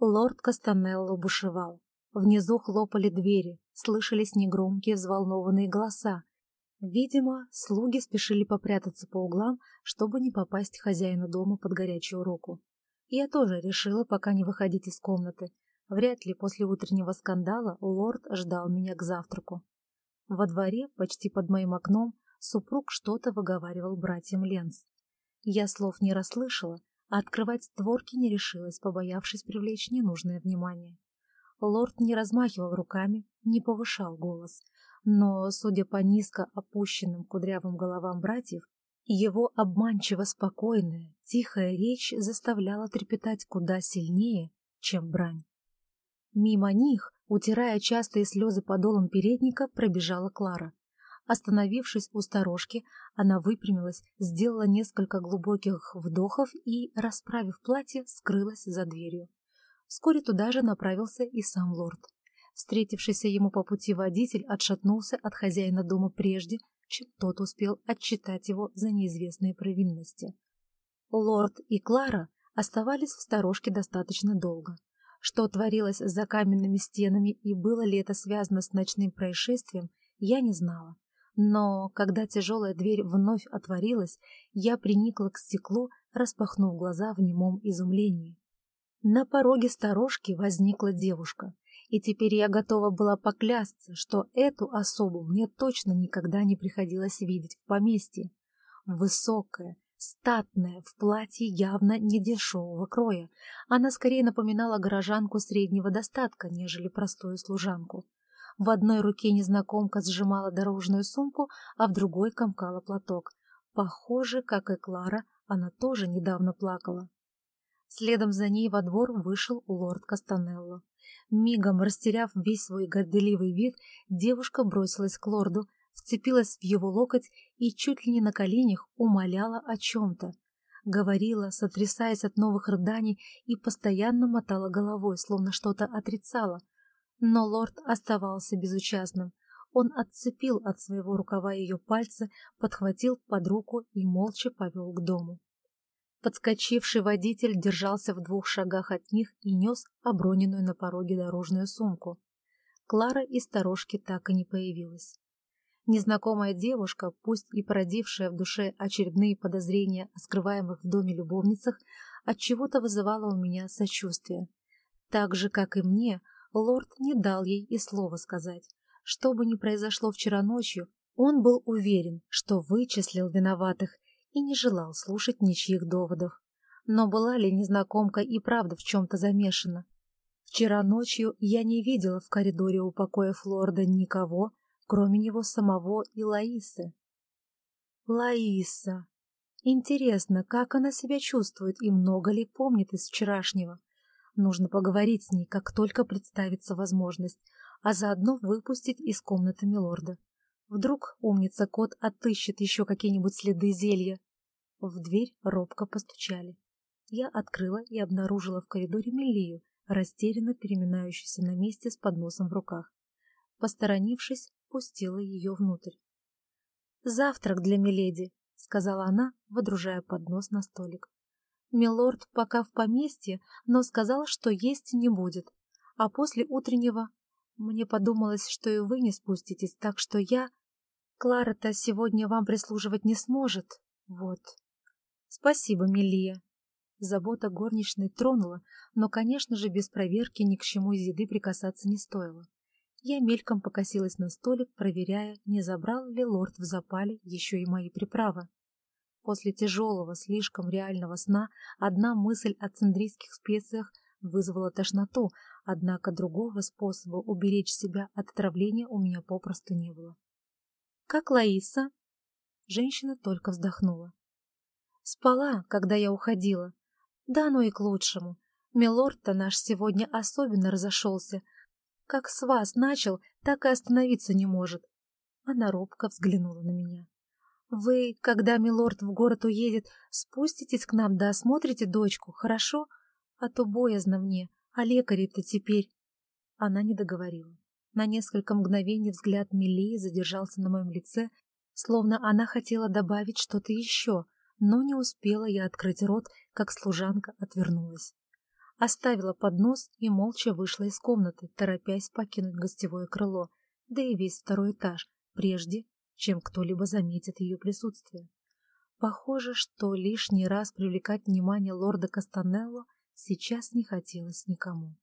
Лорд Кастанелло бушевал. Внизу хлопали двери, слышались негромкие взволнованные голоса. Видимо, слуги спешили попрятаться по углам, чтобы не попасть хозяину дома под горячую руку. Я тоже решила пока не выходить из комнаты. Вряд ли после утреннего скандала лорд ждал меня к завтраку. Во дворе, почти под моим окном, супруг что-то выговаривал братьям Ленс. Я слов не расслышала, а открывать створки не решилась, побоявшись привлечь ненужное внимание. Лорд не размахивал руками, не повышал голос, но, судя по низко опущенным кудрявым головам братьев, его обманчиво спокойная, тихая речь заставляла трепетать куда сильнее, чем брань. Мимо них, утирая частые слезы подолом передника, пробежала Клара. Остановившись у сторожки, она выпрямилась, сделала несколько глубоких вдохов и, расправив платье, скрылась за дверью. Вскоре туда же направился и сам лорд. Встретившийся ему по пути водитель отшатнулся от хозяина дома прежде, чем тот успел отчитать его за неизвестные провинности. Лорд и Клара оставались в сторожке достаточно долго. Что творилось за каменными стенами и было ли это связано с ночным происшествием, я не знала. Но когда тяжелая дверь вновь отворилась, я приникла к стеклу, распахнув глаза в немом изумлении. На пороге сторожки возникла девушка, и теперь я готова была поклясться, что эту особу мне точно никогда не приходилось видеть в поместье. Высокая, статная, в платье явно недешевого кроя, она скорее напоминала горожанку среднего достатка, нежели простую служанку. В одной руке незнакомка сжимала дорожную сумку, а в другой комкала платок. Похоже, как и Клара, она тоже недавно плакала. Следом за ней во двор вышел лорд Кастанелло. Мигом растеряв весь свой горделивый вид, девушка бросилась к лорду, вцепилась в его локоть и чуть ли не на коленях умоляла о чем-то. Говорила, сотрясаясь от новых рыданий, и постоянно мотала головой, словно что-то отрицала — но лорд оставался безучастным. Он отцепил от своего рукава ее пальцы, подхватил под руку и молча повел к дому. Подскочивший водитель держался в двух шагах от них и нес оброненную на пороге дорожную сумку. Клара из сторожки так и не появилась. Незнакомая девушка, пусть и породившая в душе очередные подозрения о скрываемых в доме любовницах, отчего-то вызывала у меня сочувствие. Так же, как и мне, лорд не дал ей и слова сказать. Что бы ни произошло вчера ночью, он был уверен, что вычислил виноватых и не желал слушать ничьих доводов. Но была ли незнакомка и правда в чем-то замешана? Вчера ночью я не видела в коридоре у покоев лорда никого, кроме него самого и Лаисы. Лаиса. Интересно, как она себя чувствует и много ли помнит из вчерашнего? Нужно поговорить с ней, как только представится возможность, а заодно выпустить из комнаты милорда. Вдруг умница кот отыщет еще какие-нибудь следы зелья. В дверь робко постучали. Я открыла и обнаружила в коридоре Мелию, растерянно переминающуюся на месте с подносом в руках. Посторонившись, впустила ее внутрь. «Завтрак для Миледи», — сказала она, водружая поднос на столик. Милорд пока в поместье, но сказал, что есть не будет. А после утреннего мне подумалось, что и вы не спуститесь, так что я... Клара-то сегодня вам прислуживать не сможет. Вот. Спасибо, Милия. Забота горничной тронула, но, конечно же, без проверки ни к чему из еды прикасаться не стоило. Я мельком покосилась на столик, проверяя, не забрал ли лорд в запале еще и мои приправы. После тяжелого, слишком реального сна одна мысль о цендрийских специях вызвала тошноту, однако другого способа уберечь себя от отравления у меня попросту не было. «Как Лаиса?» Женщина только вздохнула. «Спала, когда я уходила. Да, ну и к лучшему. Милорд-то наш сегодня особенно разошелся. Как с вас начал, так и остановиться не может». Она робко взглянула на меня. Вы, когда милорд в город уедет, спуститесь к нам да осмотрите дочку, хорошо? А то боязно мне, а лекари-то теперь...» Она не договорила. На несколько мгновений взгляд Милии задержался на моем лице, словно она хотела добавить что-то еще, но не успела я открыть рот, как служанка отвернулась. оставила поднос и молча вышла из комнаты, торопясь покинуть гостевое крыло, да и весь второй этаж, прежде чем кто-либо заметит ее присутствие. Похоже, что лишний раз привлекать внимание лорда Кастанелло сейчас не хотелось никому.